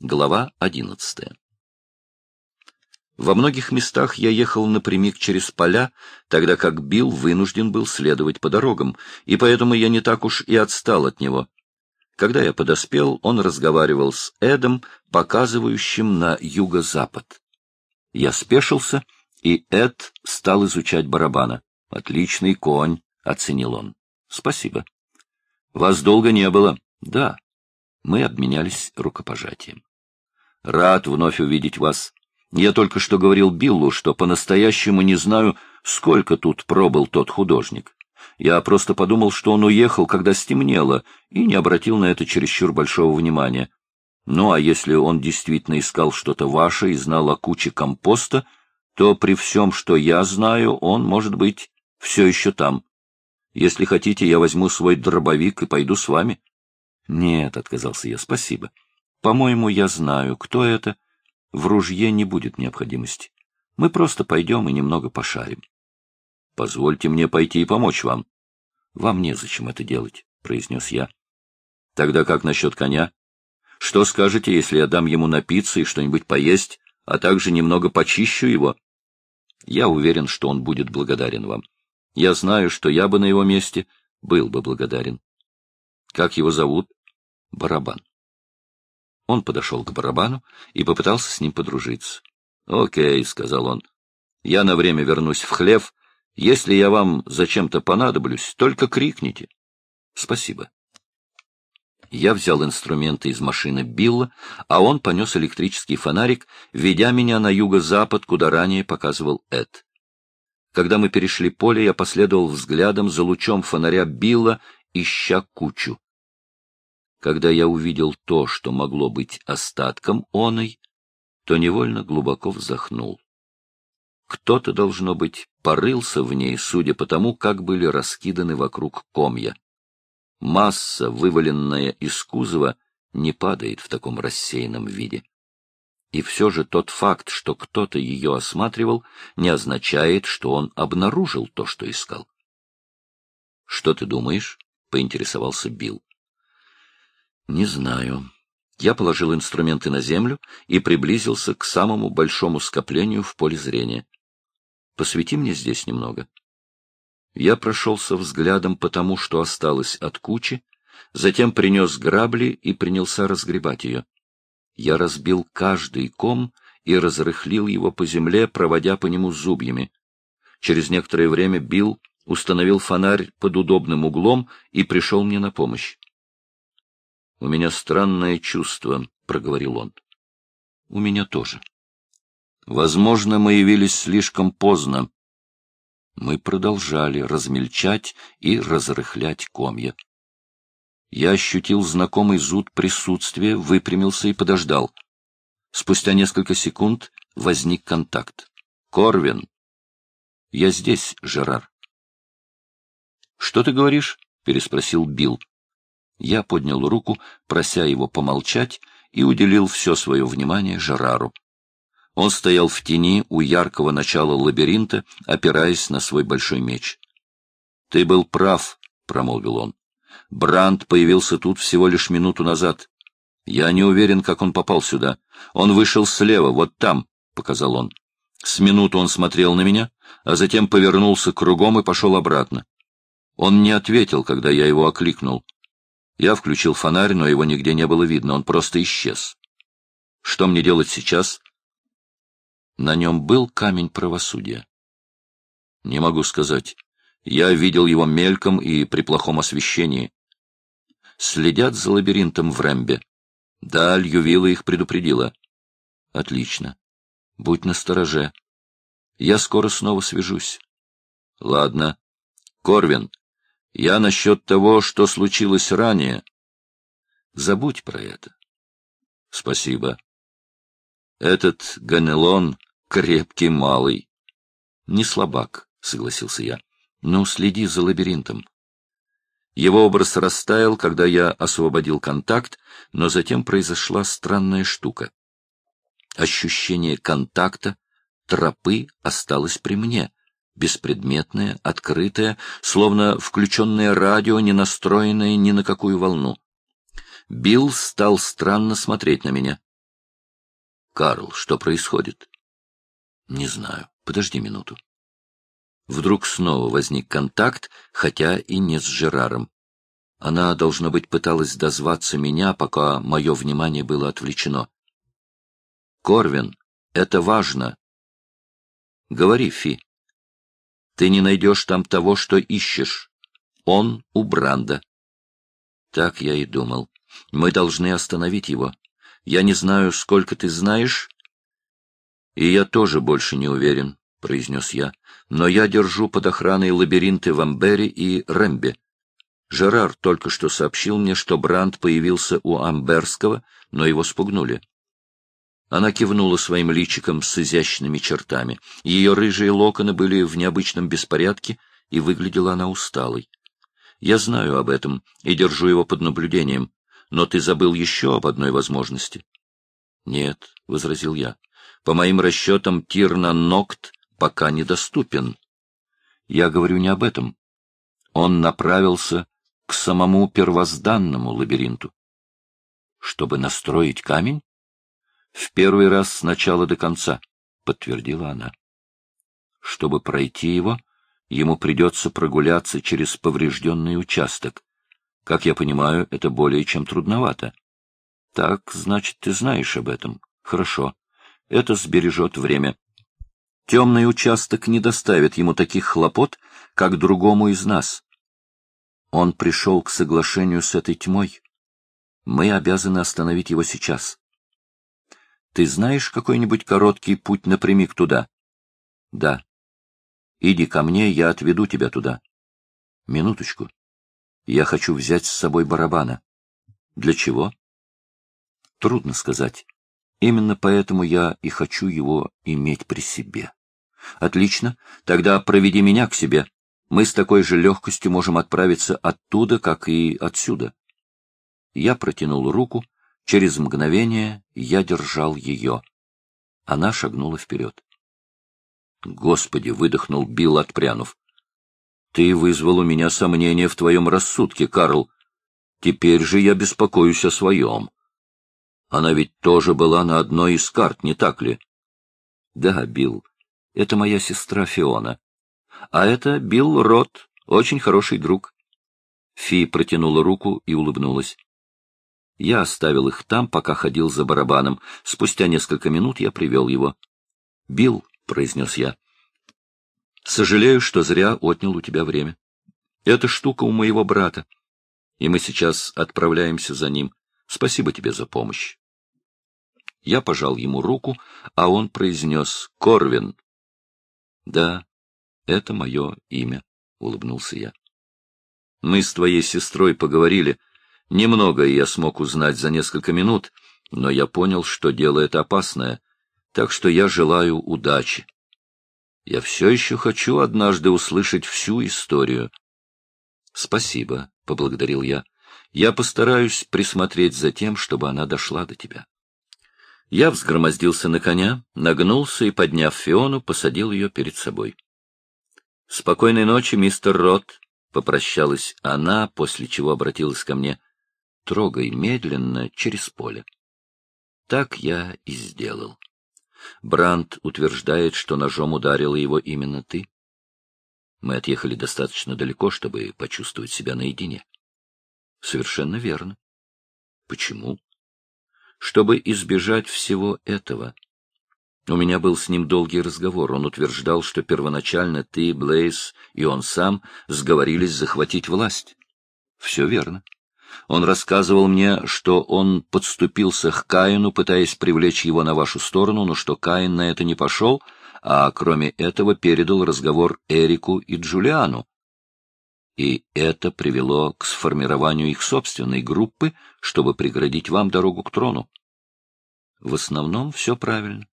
Глава одиннадцатая. Во многих местах я ехал напрямик через поля, тогда как Билл вынужден был следовать по дорогам, и поэтому я не так уж и отстал от него. Когда я подоспел, он разговаривал с Эдом, показывающим на юго-запад. Я спешился, и Эд стал изучать барабана. «Отличный конь», — оценил он. «Спасибо». «Вас долго не было?» «Да». Мы обменялись рукопожатием. Рад вновь увидеть вас. Я только что говорил Биллу, что по-настоящему не знаю, сколько тут пробыл тот художник. Я просто подумал, что он уехал, когда стемнело, и не обратил на это чересчур большого внимания. Ну, а если он действительно искал что-то ваше и знал о куче компоста, то при всем, что я знаю, он, может быть, все еще там. Если хотите, я возьму свой дробовик и пойду с вами. — Нет, — отказался я, — спасибо. — по-моему, я знаю, кто это. В ружье не будет необходимости. Мы просто пойдем и немного пошарим. — Позвольте мне пойти и помочь вам. — Вам незачем это делать, — произнес я. — Тогда как насчет коня? Что скажете, если я дам ему напиться и что-нибудь поесть, а также немного почищу его? Я уверен, что он будет благодарен вам. Я знаю, что я бы на его месте был бы благодарен. Как его зовут? Барабан. Он подошел к барабану и попытался с ним подружиться. — Окей, — сказал он, — я на время вернусь в хлев. Если я вам зачем-то понадоблюсь, только крикните. — Спасибо. Я взял инструменты из машины Билла, а он понес электрический фонарик, ведя меня на юго-запад, куда ранее показывал Эд. Когда мы перешли поле, я последовал взглядом за лучом фонаря Билла, ища кучу. Когда я увидел то, что могло быть остатком оной, то невольно глубоко вздохнул. Кто-то, должно быть, порылся в ней, судя по тому, как были раскиданы вокруг комья. Масса, вываленная из кузова, не падает в таком рассеянном виде. И все же тот факт, что кто-то ее осматривал, не означает, что он обнаружил то, что искал. — Что ты думаешь? — поинтересовался Билл. Не знаю. Я положил инструменты на землю и приблизился к самому большому скоплению в поле зрения. Посвети мне здесь немного. Я прошелся взглядом по тому, что осталось от кучи, затем принес грабли и принялся разгребать ее. Я разбил каждый ком и разрыхлил его по земле, проводя по нему зубьями. Через некоторое время Билл установил фонарь под удобным углом и пришел мне на помощь. — У меня странное чувство, — проговорил он. — У меня тоже. Возможно, мы явились слишком поздно. Мы продолжали размельчать и разрыхлять комья. Я ощутил знакомый зуд присутствия, выпрямился и подождал. Спустя несколько секунд возник контакт. «Корвин!» «Я здесь, Жерар». «Что ты говоришь?» — переспросил Билл. Я поднял руку, прося его помолчать, и уделил все свое внимание Жерару. Он стоял в тени у яркого начала лабиринта, опираясь на свой большой меч. — Ты был прав, — промолвил он. — Бранд появился тут всего лишь минуту назад. Я не уверен, как он попал сюда. Он вышел слева, вот там, — показал он. С минуту он смотрел на меня, а затем повернулся кругом и пошел обратно. Он не ответил, когда я его окликнул. Я включил фонарь, но его нигде не было видно, он просто исчез. Что мне делать сейчас? На нем был камень правосудия. Не могу сказать. Я видел его мельком и при плохом освещении. Следят за лабиринтом в Рэмбе. Да, Льювила их предупредила. Отлично. Будь настороже. Я скоро снова свяжусь. Ладно. Корвин, я насчет того, что случилось ранее. Забудь про это. Спасибо. Этот Ганелон крепкий малый. Не слабак, согласился я. Ну, следи за лабиринтом. Его образ растаял, когда я освободил контакт, но затем произошла странная штука. Ощущение контакта, тропы осталось при мне, беспредметное, открытое, словно включенное радио, не настроенное ни на какую волну. Билл стал странно смотреть на меня. Карл, что происходит? Не знаю. Подожди минуту. Вдруг снова возник контакт, хотя и не с Жераром. Она, должно быть, пыталась дозваться меня, пока мое внимание было отвлечено. «Корвин, это важно!» «Говори, Фи. Ты не найдешь там того, что ищешь. Он у Бранда». Так я и думал. Мы должны остановить его. Я не знаю, сколько ты знаешь, и я тоже больше не уверен, — произнес я, — но я держу под охраной лабиринты в Амбере и Рембе. Жерар только что сообщил мне, что Бранд появился у Амберского, но его спугнули. Она кивнула своим личиком с изящными чертами. Ее рыжие локоны были в необычном беспорядке, и выглядела она усталой. Я знаю об этом и держу его под наблюдением, но ты забыл еще об одной возможности. — Нет, — возразил я, — по моим расчетам Тирна Нокт пока недоступен. Я говорю не об этом. Он направился к самому первозданному лабиринту. Чтобы настроить камень? В первый раз с начала до конца, — подтвердила она. Чтобы пройти его, ему придется прогуляться через поврежденный участок. Как я понимаю, это более чем трудновато. Так, значит, ты знаешь об этом. Хорошо. Это сбережет время. Темный участок не доставит ему таких хлопот, как другому из нас. Он пришел к соглашению с этой тьмой. Мы обязаны остановить его сейчас. Ты знаешь какой-нибудь короткий путь напрямик туда? Да. Иди ко мне, я отведу тебя туда. Минуточку. Я хочу взять с собой барабана. Для чего? Трудно сказать. Именно поэтому я и хочу его иметь при себе. Отлично. Тогда проведи меня к себе. Мы с такой же легкостью можем отправиться оттуда, как и отсюда. Я протянул руку. Через мгновение я держал ее. Она шагнула вперед. Господи, выдохнул Билл, отпрянув. Ты вызвал у меня сомнения в твоем рассудке, Карл. Теперь же я беспокоюсь о своем. Она ведь тоже была на одной из карт, не так ли? Да, Билл, это моя сестра Фиона. А это Билл Рот, очень хороший друг. Фи протянула руку и улыбнулась. Я оставил их там, пока ходил за барабаном. Спустя несколько минут я привел его. — Билл, — произнес я, — сожалею, что зря отнял у тебя время. Эта штука у моего брата, и мы сейчас отправляемся за ним. Спасибо тебе за помощь. Я пожал ему руку, а он произнес «Корвин». «Да, это мое имя», — улыбнулся я. «Мы с твоей сестрой поговорили. Немного я смог узнать за несколько минут, но я понял, что дело это опасное, так что я желаю удачи. Я все еще хочу однажды услышать всю историю». «Спасибо», — поблагодарил я. «Я постараюсь присмотреть за тем, чтобы она дошла до тебя». Я взгромоздился на коня, нагнулся и, подняв Фиону, посадил ее перед собой. — Спокойной ночи, мистер Рот, — попрощалась она, после чего обратилась ко мне. — Трогай медленно через поле. Так я и сделал. Бранд утверждает, что ножом ударила его именно ты. Мы отъехали достаточно далеко, чтобы почувствовать себя наедине. — Совершенно верно. — Почему? чтобы избежать всего этого. У меня был с ним долгий разговор. Он утверждал, что первоначально ты, Блейз и он сам сговорились захватить власть. Все верно. Он рассказывал мне, что он подступился к Каину, пытаясь привлечь его на вашу сторону, но что Каин на это не пошел, а кроме этого передал разговор Эрику и Джулиану, и это привело к сформированию их собственной группы, чтобы преградить вам дорогу к трону. В основном все правильно.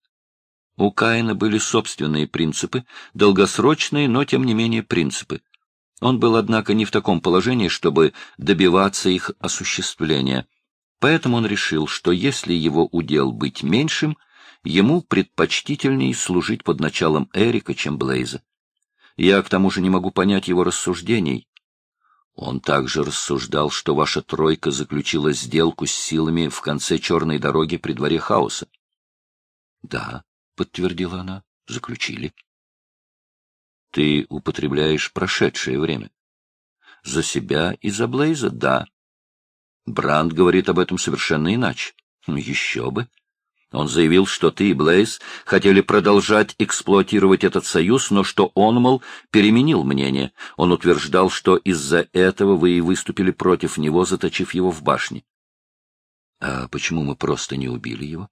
У Каина были собственные принципы, долгосрочные, но тем не менее принципы. Он был, однако, не в таком положении, чтобы добиваться их осуществления. Поэтому он решил, что если его удел быть меньшим, ему предпочтительней служить под началом Эрика, чем Блейза. Я, к тому же, не могу понять его рассуждений. Он также рассуждал, что ваша тройка заключила сделку с силами в конце черной дороги при дворе хаоса. Да, — подтвердила она, — заключили. Ты употребляешь прошедшее время. За себя и за Блейза — да. Бранд говорит об этом совершенно иначе. Ну, еще бы. Он заявил, что ты и Блейз хотели продолжать эксплуатировать этот союз, но что он, мол, переменил мнение. Он утверждал, что из-за этого вы и выступили против него, заточив его в башне. А почему мы просто не убили его?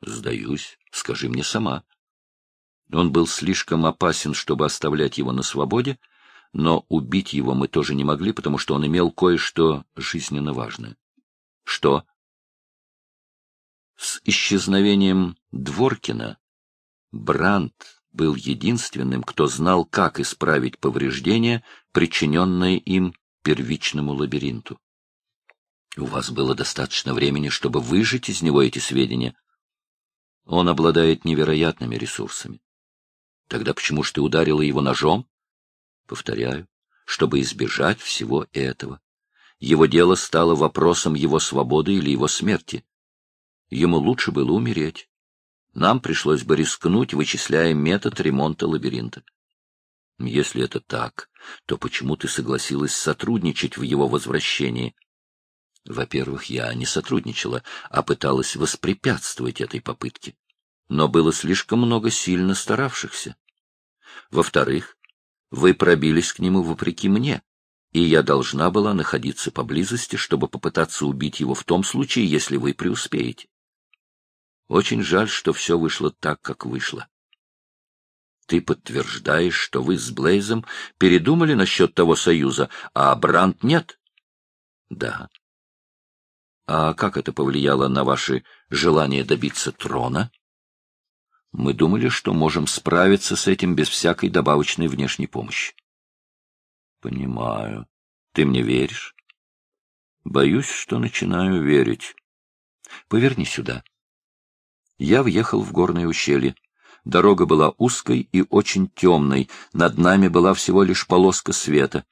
Сдаюсь, скажи мне сама. Он был слишком опасен, чтобы оставлять его на свободе, но убить его мы тоже не могли, потому что он имел кое-что жизненно важное. Что? С исчезновением Дворкина Бранд был единственным, кто знал, как исправить повреждения, причиненные им первичному лабиринту. У вас было достаточно времени, чтобы выжать из него эти сведения. Он обладает невероятными ресурсами. Тогда почему ж ты ударила его ножом? Повторяю, чтобы избежать всего этого. Его дело стало вопросом его свободы или его смерти. Ему лучше было умереть. Нам пришлось бы рискнуть, вычисляя метод ремонта лабиринта. Если это так, то почему ты согласилась сотрудничать в его возвращении? Во-первых, я не сотрудничала, а пыталась воспрепятствовать этой попытке. Но было слишком много сильно старавшихся. Во-вторых, вы пробились к нему вопреки мне, и я должна была находиться поблизости, чтобы попытаться убить его в том случае, если вы преуспеете. Очень жаль, что все вышло так, как вышло. Ты подтверждаешь, что вы с Блейзом передумали насчет того союза, а Бранд нет? Да. А как это повлияло на ваши желания добиться трона? Мы думали, что можем справиться с этим без всякой добавочной внешней помощи. Понимаю. Ты мне веришь? Боюсь, что начинаю верить. Поверни сюда. Я въехал в горное ущелье. Дорога была узкой и очень темной, над нами была всего лишь полоска света.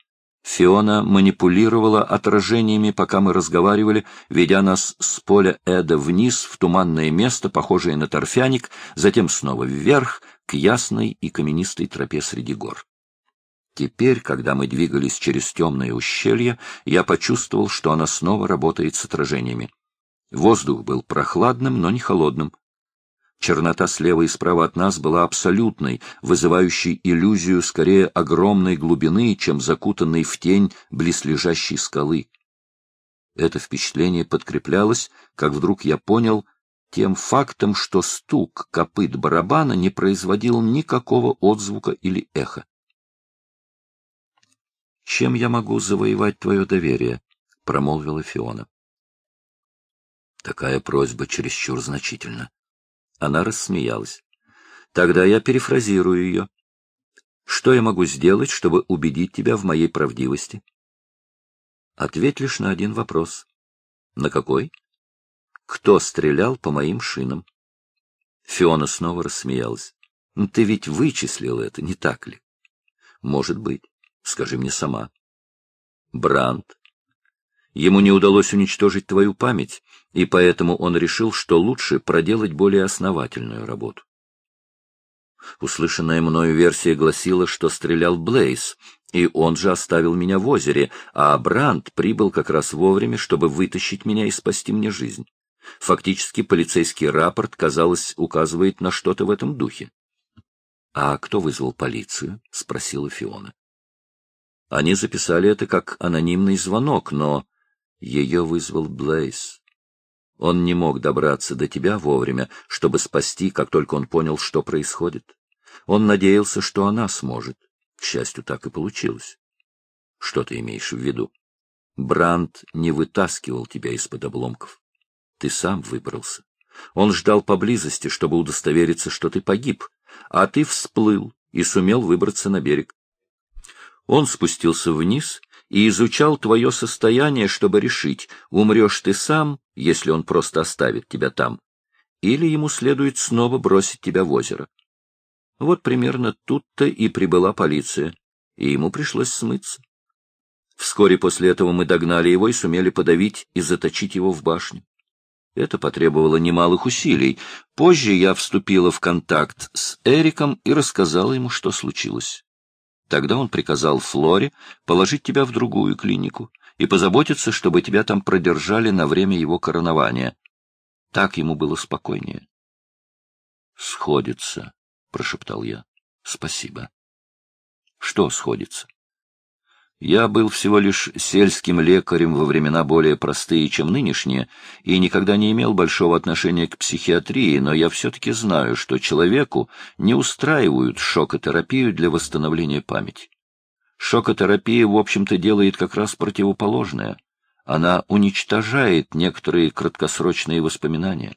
Фиона манипулировала отражениями, пока мы разговаривали, ведя нас с поля Эда вниз в туманное место, похожее на торфяник, затем снова вверх, к ясной и каменистой тропе среди гор. Теперь, когда мы двигались через темное ущелье, я почувствовал, что она снова работает с отражениями. Воздух был прохладным, но не холодным. Чернота слева и справа от нас была абсолютной, вызывающей иллюзию скорее огромной глубины, чем закутанной в тень близлежащей скалы. Это впечатление подкреплялось, как вдруг я понял, тем фактом, что стук копыт барабана не производил никакого отзвука или эха. «Чем я могу завоевать твое доверие?» — промолвила Фиона. Такая просьба чересчур значительна. Она рассмеялась. Тогда я перефразирую ее. Что я могу сделать, чтобы убедить тебя в моей правдивости? Ответь лишь на один вопрос. На какой? Кто стрелял по моим шинам? Фиона снова рассмеялась. «Ну, ты ведь вычислил это, не так ли? Может быть. Скажи мне сама. Бранд. Ему не удалось уничтожить твою память, и поэтому он решил, что лучше проделать более основательную работу. Услышанная мною версия гласила, что стрелял Блейз, и он же оставил меня в озере, а Бранд прибыл как раз вовремя, чтобы вытащить меня и спасти мне жизнь. Фактически полицейский рапорт, казалось, указывает на что-то в этом духе. — А кто вызвал полицию? — спросила Фиона. Они записали это как анонимный звонок, но ее вызвал Блейз. Он не мог добраться до тебя вовремя, чтобы спасти, как только он понял, что происходит. Он надеялся, что она сможет. К счастью, так и получилось. Что ты имеешь в виду? Бранд не вытаскивал тебя из-под обломков. Ты сам выбрался. Он ждал поблизости, чтобы удостовериться, что ты погиб, а ты всплыл и сумел выбраться на берег. Он спустился вниз и изучал твое состояние, чтобы решить, умрешь ты сам, если он просто оставит тебя там, или ему следует снова бросить тебя в озеро. Вот примерно тут-то и прибыла полиция, и ему пришлось смыться. Вскоре после этого мы догнали его и сумели подавить и заточить его в башню. Это потребовало немалых усилий. Позже я вступила в контакт с Эриком и рассказала ему, что случилось. Тогда он приказал Флоре положить тебя в другую клинику и позаботиться, чтобы тебя там продержали на время его коронования. Так ему было спокойнее. — Сходится, — прошептал я. — Спасибо. — Что сходится? Я был всего лишь сельским лекарем во времена более простые, чем нынешние, и никогда не имел большого отношения к психиатрии, но я все-таки знаю, что человеку не устраивают шокотерапию для восстановления памяти. Шокотерапия, в общем-то, делает как раз противоположное. Она уничтожает некоторые краткосрочные воспоминания.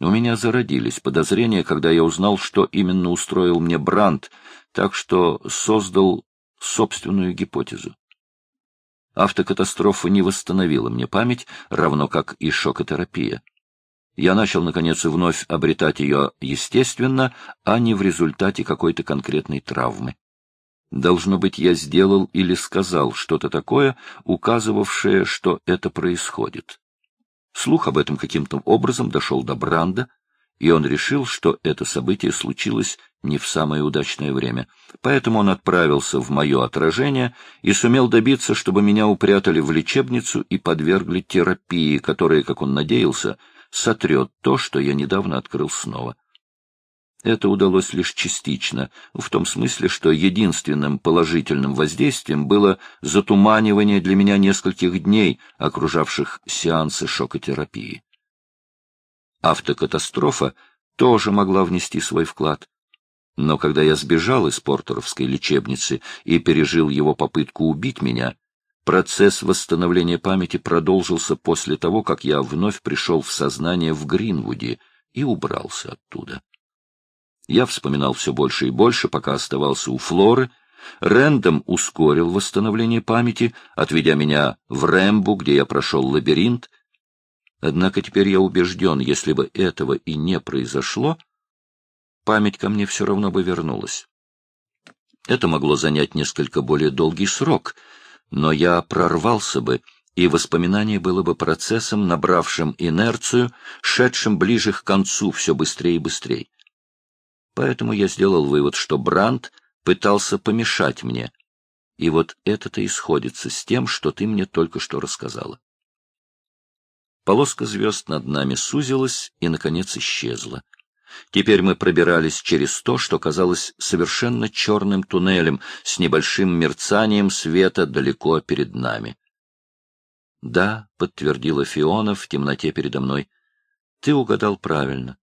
У меня зародились подозрения, когда я узнал, что именно устроил мне Бранд, так что создал собственную гипотезу. Автокатастрофа не восстановила мне память, равно как и шокотерапия. Я начал, наконец, вновь обретать ее естественно, а не в результате какой-то конкретной травмы. Должно быть, я сделал или сказал что-то такое, указывавшее, что это происходит. Слух об этом каким-то образом дошел до Бранда, и он решил, что это событие случилось не в самое удачное время. Поэтому он отправился в мое отражение и сумел добиться, чтобы меня упрятали в лечебницу и подвергли терапии, которая, как он надеялся, сотрет то, что я недавно открыл снова. Это удалось лишь частично, в том смысле, что единственным положительным воздействием было затуманивание для меня нескольких дней, окружавших сеансы шокотерапии. Автокатастрофа тоже могла внести свой вклад. Но когда я сбежал из портеровской лечебницы и пережил его попытку убить меня, процесс восстановления памяти продолжился после того, как я вновь пришел в сознание в Гринвуде и убрался оттуда. Я вспоминал все больше и больше, пока оставался у Флоры. Рэндом ускорил восстановление памяти, отведя меня в Рэмбу, где я прошел лабиринт. Однако теперь я убежден, если бы этого и не произошло, память ко мне все равно бы вернулась. Это могло занять несколько более долгий срок, но я прорвался бы, и воспоминание было бы процессом, набравшим инерцию, шедшим ближе к концу все быстрее и быстрее. Поэтому я сделал вывод, что Бранд пытался помешать мне. И вот это-то и сходится с тем, что ты мне только что рассказала. Полоска звезд над нами сузилась и, наконец, исчезла. Теперь мы пробирались через то, что казалось совершенно черным туннелем с небольшим мерцанием света далеко перед нами. — Да, — подтвердила Фиона в темноте передо мной, — ты угадал правильно.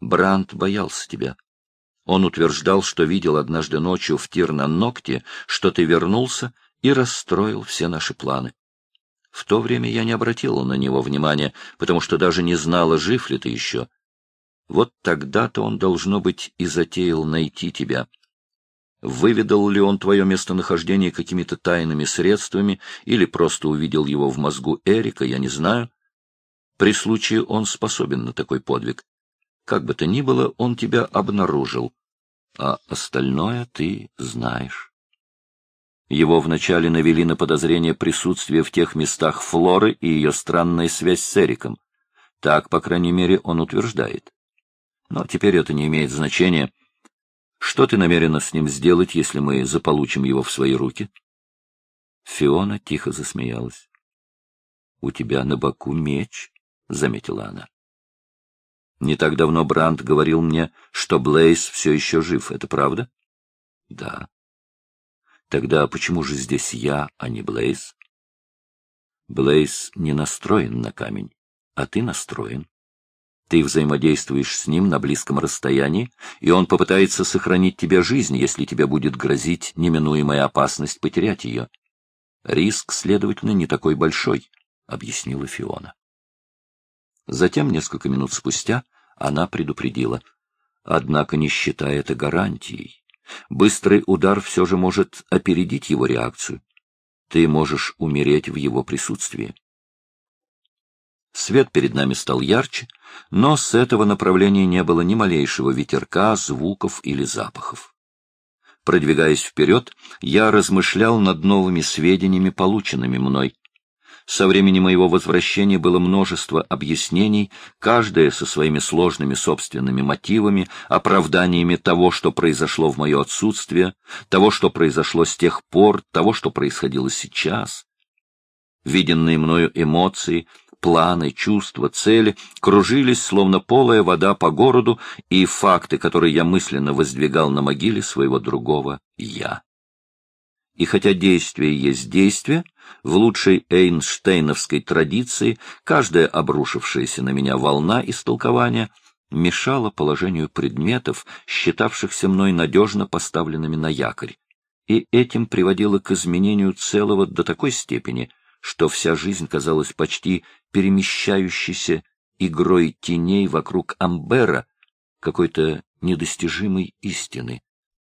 Бранд боялся тебя. Он утверждал, что видел однажды ночью в тир на ногте, что ты вернулся и расстроил все наши планы. В то время я не обратила на него внимания, потому что даже не знала, жив ли ты еще. Вот тогда-то он, должно быть, и затеял найти тебя. Выведал ли он твое местонахождение какими-то тайными средствами или просто увидел его в мозгу Эрика, я не знаю. При случае он способен на такой подвиг. Как бы то ни было, он тебя обнаружил, а остальное ты знаешь. Его вначале навели на подозрение присутствия в тех местах Флоры и ее странная связь с Эриком. Так, по крайней мере, он утверждает. Но теперь это не имеет значения. Что ты намерена с ним сделать, если мы заполучим его в свои руки? Фиона тихо засмеялась. — У тебя на боку меч, — заметила она. Не так давно Бранд говорил мне, что Блейз все еще жив. Это правда? — Да. — Тогда почему же здесь я, а не Блейз? Блейз не настроен на камень, а ты настроен. Ты взаимодействуешь с ним на близком расстоянии, и он попытается сохранить тебе жизнь, если тебе будет грозить неминуемая опасность потерять ее. Риск, следовательно, не такой большой, — объяснила Фиона. Затем, несколько минут спустя, она предупредила. Однако не считая это гарантией. Быстрый удар все же может опередить его реакцию. Ты можешь умереть в его присутствии. Свет перед нами стал ярче, но с этого направления не было ни малейшего ветерка, звуков или запахов. Продвигаясь вперед, я размышлял над новыми сведениями, полученными мной. Со времени моего возвращения было множество объяснений, каждое со своими сложными собственными мотивами, оправданиями того, что произошло в мое отсутствие, того, что произошло с тех пор, того, что происходило сейчас. Виденные мною эмоции, планы, чувства, цели кружились, словно полая вода по городу, и факты, которые я мысленно воздвигал на могиле своего другого «я». И хотя действие есть действие, в лучшей эйнштейновской традиции каждая обрушившаяся на меня волна истолкования мешала положению предметов, считавшихся мной надежно поставленными на якорь, и этим приводила к изменению целого до такой степени, что вся жизнь казалась почти перемещающейся игрой теней вокруг Амбера, какой-то недостижимой истины,